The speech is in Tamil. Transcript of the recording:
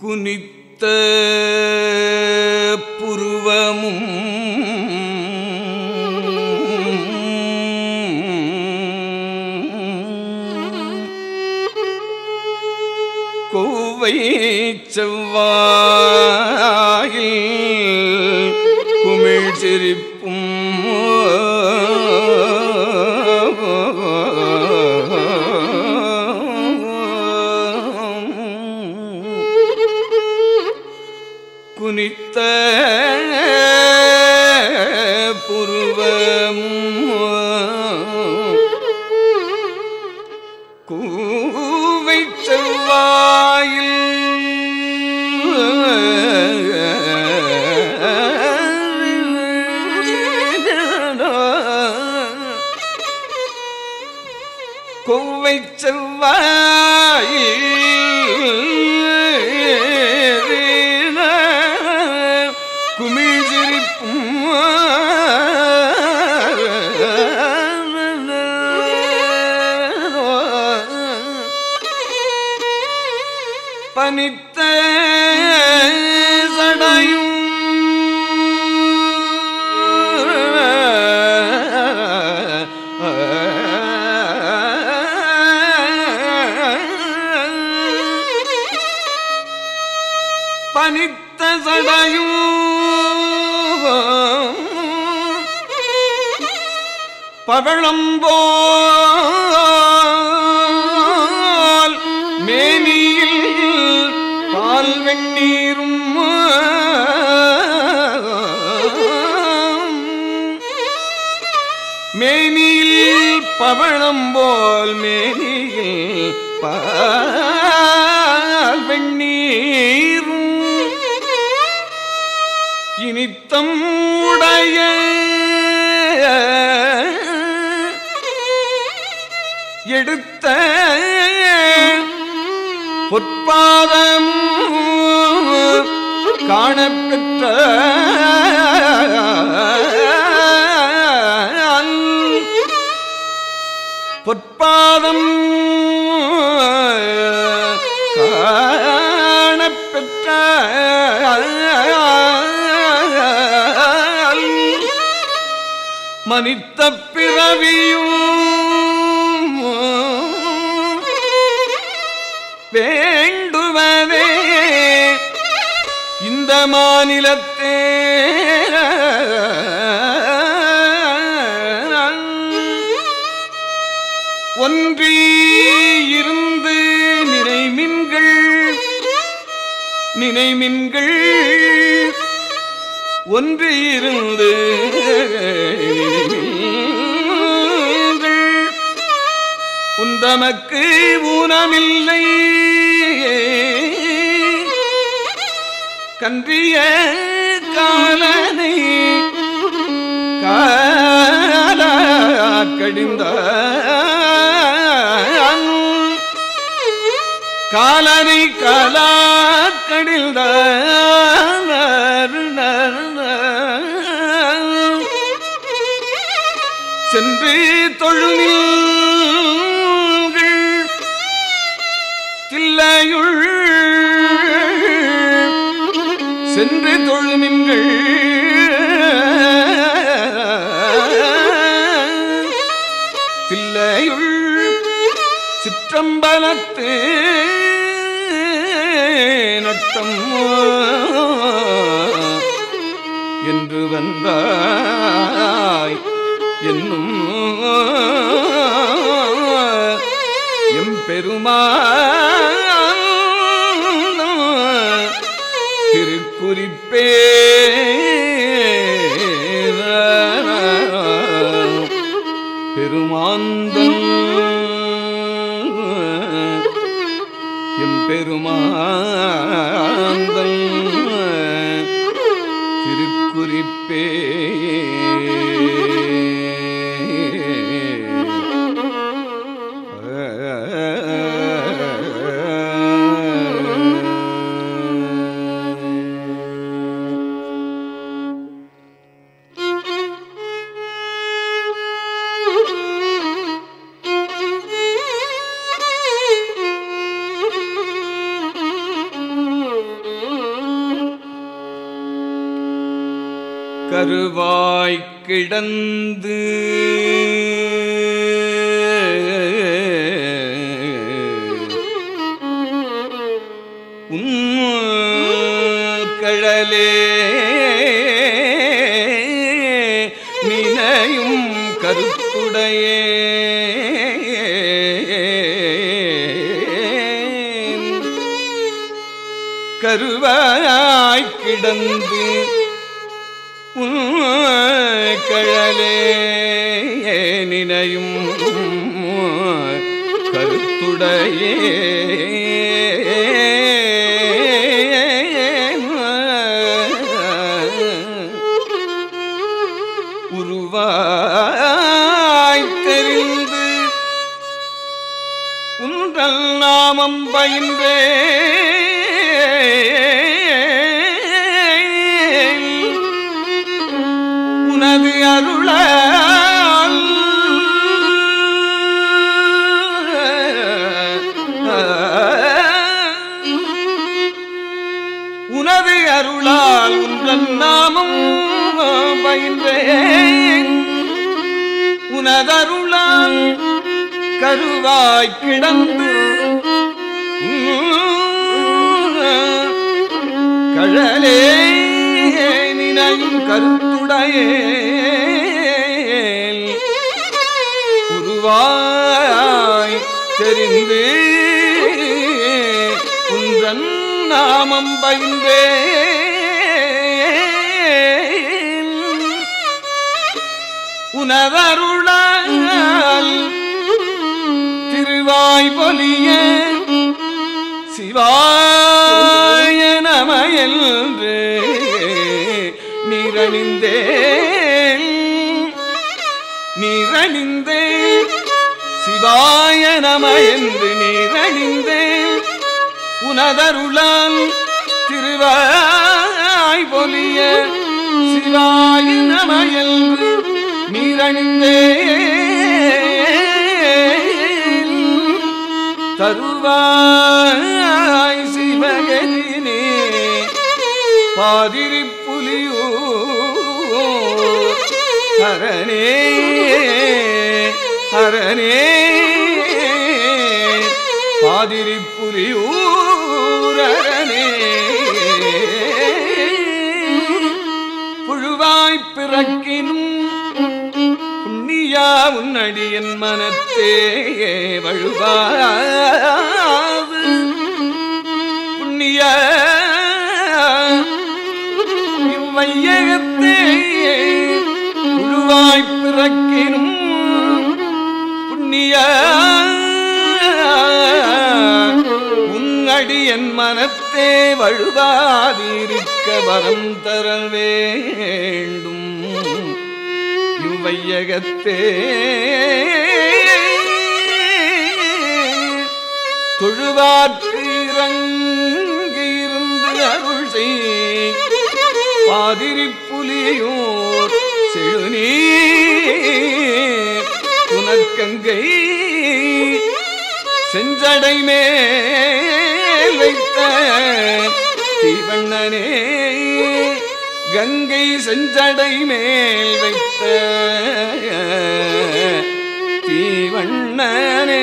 குனித்த புருவமும் கோவை செவ்வாயில் குமிழ் சிரிப்பு கொவ்வை செவ்வாய் குமிழ்சிரிப்பும் பனித்த பனித்த சடையும் பவளம்போல் மேனியில் பால் வெண்ணீரும் மேனியில் பவளம்போல் மேனியில் பா நித்தம் உடைய எடுத்த பொற்பாதம் காணப்பெற்ற பொற்பாதம் காணப்பெற்ற மனித்த பிறவியும் வேண்டுவதே இந்த மாநிலத்தே ஒன்றி இருந்து நினைமின்கள் நினைமின்கள் ஒன்று இருந்து உந்தமக்கு ஊனமில்லை. கன்றிய காலனை கால கடிந்த காலனை காலா கடிந்த சென்று தொழுமில்கள் தில்லையுள் சென்று தொழுமின்கள் தில்லையுள் சிற்றம்பலத்து நட்டம் என்று வந்தாய். என்னும் எம்பெருமான் திருக்குறிப்பே பெருமாந்தன் எம்பெருமாந்தன் திருக்குறிப்பே. கருவாய் கிடந்து உன் நினையும் கருத்துடையே. கருவாய் கிடந்து கழலே நினையும் கருத்துடையே. உருவாய்த்தறிந்து உன்றல் நாமம் பயின்றே. உனதருளால் கருவாய் கிடந்து கழலே நினையும் கருத்துடையே. உருவாய் தெரிந்து உன்றன் நாமம் பயின்றே. உனதருளால் திருவாய் பொலிய சிவாய நம என்று நிரணிந்தே நிரணிந்தே சிவாய நம என்று நிரணிந்தே உனதருளால் திருவாய் பொலிய சிவாய நம என்று நீரணிந்தே. தருவாய் சிவகனே பாதிரி புலியோ ஹரணே. ஹரணே. பாதிரி புலியூரனே நீயா உன்னடி என் மனத்தே வழுவாது. புண்ணிய இவ்வையகத்தே புழுவாய் பிறக்கினும் புண்ணிய உன்னடியன் மனத்தே வழுவாதிருக்க வரம் தர வேண்டும். வையகத்தே. தொழுவார்க்கு இறங்கியிருந்து அருள் செய். பாதிரி புலியூர் செழுநீர் புனற்கங்கை செஞ்சடை மேல் வைத்த தீவண்ணனே. கங்கை செஞ்சடை மேல் வைத்த தீவண்ணனே.